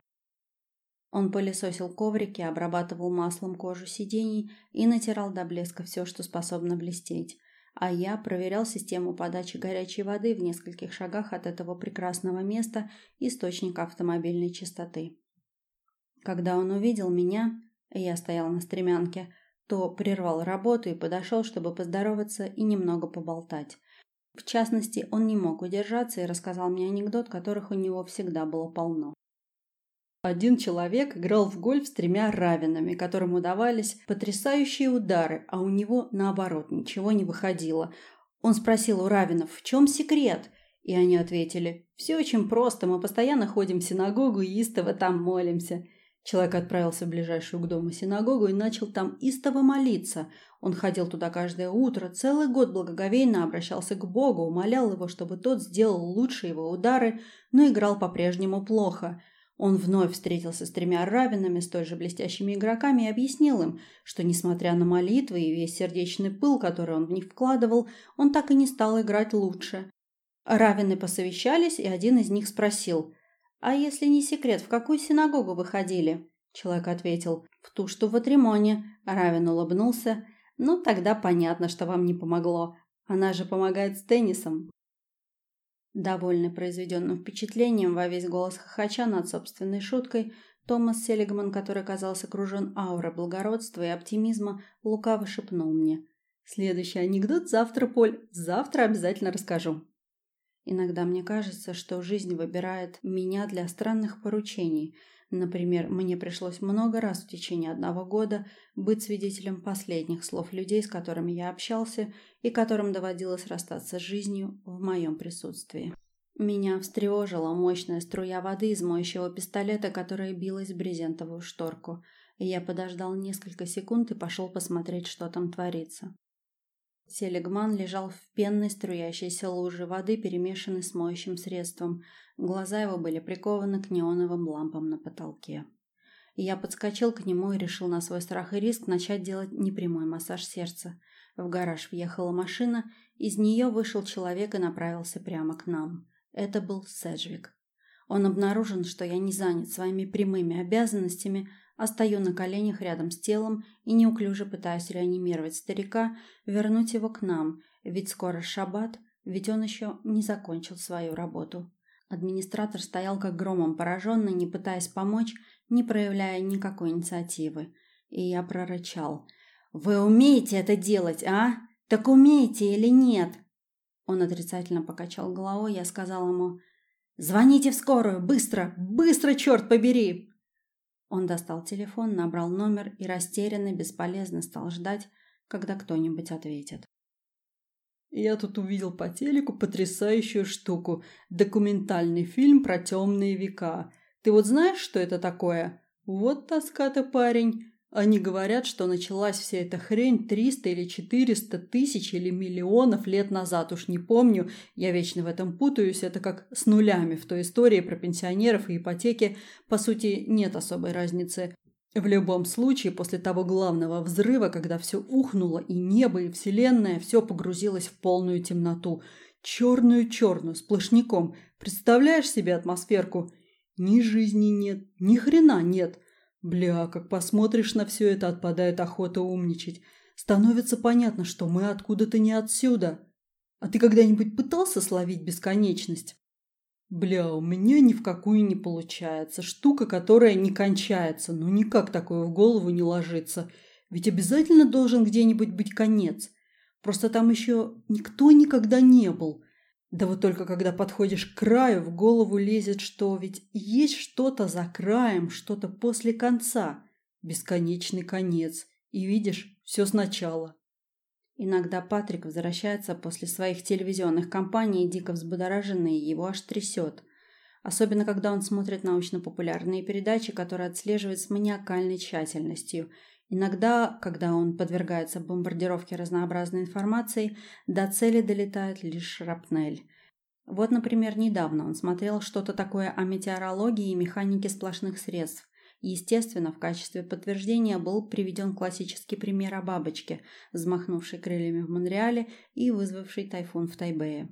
Он пылесосил коврики, обрабатывал маслом кожу сидений и натирал до блеска все, что способно блестеть а я проверял систему подачи горячей воды в нескольких шагах от этого прекрасного места, источника автомобильной чистоты. Когда он увидел меня, я стоял на стремянке, то прервал работу и подошел, чтобы поздороваться и немного поболтать. В частности, он не мог удержаться и рассказал мне анекдот, которых у него всегда было полно. Один человек играл в гольф с тремя равенами, которым удавались потрясающие удары, а у него, наоборот, ничего не выходило. Он спросил у равенов, в чем секрет? И они ответили, все очень просто, мы постоянно ходим в синагогу и истово там молимся. Человек отправился в ближайшую к дому синагогу и начал там истово молиться. Он ходил туда каждое утро, целый год благоговейно обращался к Богу, умолял его, чтобы тот сделал лучше его удары, но играл по-прежнему плохо – он вновь встретился с тремя равенами, столь же блестящими игроками, и объяснил им, что, несмотря на молитвы и весь сердечный пыл, который он в них вкладывал, он так и не стал играть лучше. Равены посовещались, и один из них спросил, «А если не секрет, в какую синагогу вы ходили?» Человек ответил, «В ту, что в Атримоне». Равен улыбнулся, «Ну, тогда понятно, что вам не помогло. Она же помогает с теннисом». Довольный произведенным впечатлением во весь голос хохоча над собственной шуткой, Томас Селигман, который казался окружен аурой благородства и оптимизма, лукаво шепнул мне. «Следующий анекдот завтра, Поль. Завтра обязательно расскажу». Иногда мне кажется, что жизнь выбирает меня для странных поручений. Например, мне пришлось много раз в течение одного года быть свидетелем последних слов людей, с которыми я общался и которым доводилось расстаться с жизнью в моем присутствии. Меня встревожила мощная струя воды из моющего пистолета, которая билась в брезентовую шторку. Я подождал несколько секунд и пошел посмотреть, что там творится. Селегман лежал в пенной струящейся луже воды, перемешанной с моющим средством. Глаза его были прикованы к неоновым лампам на потолке. Я подскочил к нему и решил на свой страх и риск начать делать непрямой массаж сердца. В гараж въехала машина, из нее вышел человек и направился прямо к нам. Это был Седжвик. Он обнаружил, что я не занят своими прямыми обязанностями, а стою на коленях рядом с телом и неуклюже пытаюсь реанимировать старика, вернуть его к нам, ведь скоро шаббат, ведь он еще не закончил свою работу. Администратор стоял как громом пораженный, не пытаясь помочь, не проявляя никакой инициативы. И я прорычал. «Вы умеете это делать, а? Так умеете или нет?» Он отрицательно покачал головой, я сказал ему «Звоните в скорую! Быстро! Быстро, черт побери!» Он достал телефон, набрал номер и растерянно, бесполезно стал ждать, когда кто-нибудь ответит. Я тут увидел по телеку потрясающую штуку. Документальный фильм про темные века. Ты вот знаешь, что это такое? Вот тоска-то, парень. Они говорят, что началась вся эта хрень 300 или 400 тысяч или миллионов лет назад, уж не помню, я вечно в этом путаюсь, это как с нулями в той истории про пенсионеров и ипотеки, по сути, нет особой разницы. В любом случае, после того главного взрыва, когда все ухнуло, и небо, и вселенная, все погрузилось в полную темноту. Черную-черную, сплошняком. Представляешь себе атмосферку? Ни жизни нет, ни хрена нет. Бля, как посмотришь на все это, отпадает охота умничать. Становится понятно, что мы откуда-то не отсюда. А ты когда-нибудь пытался словить бесконечность? Бля, у меня ни в какую не получается. Штука, которая не кончается. Ну никак такое в голову не ложится. Ведь обязательно должен где-нибудь быть конец. Просто там еще никто никогда не был. Да вот только когда подходишь к краю, в голову лезет, что ведь есть что-то за краем, что-то после конца. Бесконечный конец. И видишь, все сначала. Иногда Патрик возвращается после своих телевизионных кампаний, дико взбудораженный, его аж трясет. Особенно, когда он смотрит научно-популярные передачи, которые отслеживает с маниакальной тщательностью – Иногда, когда он подвергается бомбардировке разнообразной информацией, до цели долетает лишь шрапнель. Вот, например, недавно он смотрел что-то такое о метеорологии и механике сплошных средств. Естественно, в качестве подтверждения был приведен классический пример о бабочке, взмахнувшей крыльями в Монреале и вызвавшей тайфун в Тайбэе.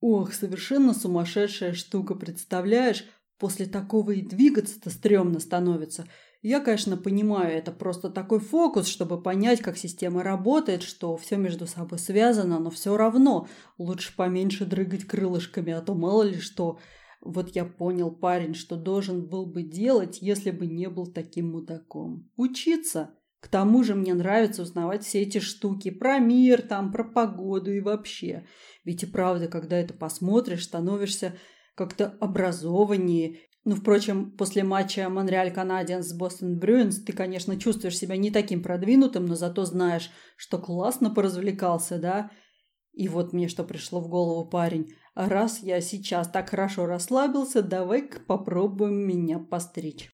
«Ох, совершенно сумасшедшая штука, представляешь? После такого и двигаться-то стрёмно становится. Я, конечно, понимаю, это просто такой фокус, чтобы понять, как система работает, что все между собой связано, но все равно лучше поменьше дрыгать крылышками, а то мало ли что. Вот я понял, парень, что должен был бы делать, если бы не был таким мудаком. Учиться. К тому же мне нравится узнавать все эти штуки про мир, там, про погоду и вообще. Ведь и правда, когда это посмотришь, становишься как-то образованнее ну, впрочем, после матча Монреаль Канадиенс с Бостон Брюинс ты, конечно, чувствуешь себя не таким продвинутым, но зато знаешь, что классно поразвлекался, да? И вот мне что пришло в голову, парень. Раз я сейчас так хорошо расслабился, давай-ка попробуем меня постричь.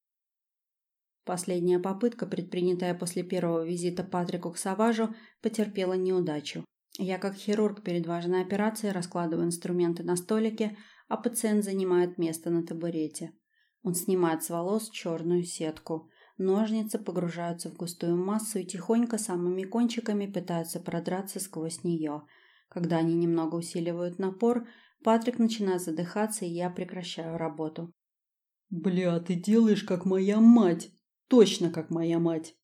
Последняя попытка, предпринятая после первого визита Патрику к Саважу, потерпела неудачу. Я, как хирург перед важной операцией, раскладываю инструменты на столике, а пациент занимает место на табурете. Он снимает с волос черную сетку. Ножницы погружаются в густую массу и тихонько самыми кончиками пытаются продраться сквозь нее. Когда они немного усиливают напор, Патрик начинает задыхаться, и я прекращаю работу. «Бля, ты делаешь как моя мать! Точно как моя мать!»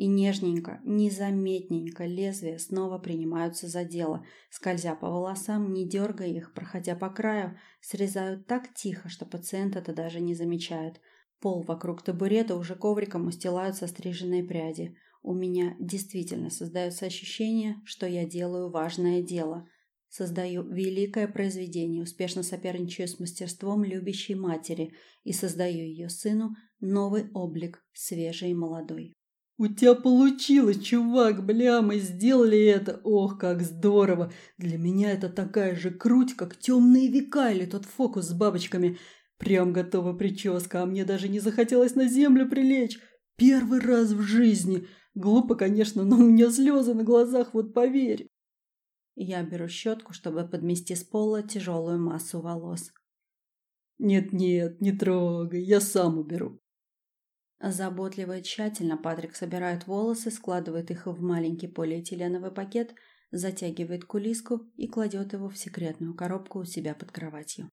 И нежненько, незаметненько лезвия снова принимаются за дело, скользя по волосам, не дергая их, проходя по краю, срезают так тихо, что пациент это даже не замечает. Пол вокруг табурета уже ковриком устилаются стриженные пряди. У меня действительно создается ощущение, что я делаю важное дело. Создаю великое произведение, успешно соперничаю с мастерством любящей матери и создаю ее сыну новый облик, свежий и молодой. «У тебя получилось, чувак, бля, мы сделали это! Ох, как здорово! Для меня это такая же круть, как темные века или тот фокус с бабочками. Прям готова прическа, а мне даже не захотелось на землю прилечь. Первый раз в жизни. Глупо, конечно, но у меня слезы на глазах, вот поверь. Я беру щетку, чтобы подмести с пола тяжелую массу волос. «Нет-нет, не трогай, я сам уберу». Заботливо и тщательно Патрик собирает волосы, складывает их в маленький полиэтиленовый пакет, затягивает кулиску и кладет его в секретную коробку у себя под кроватью.